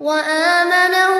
وآمنوا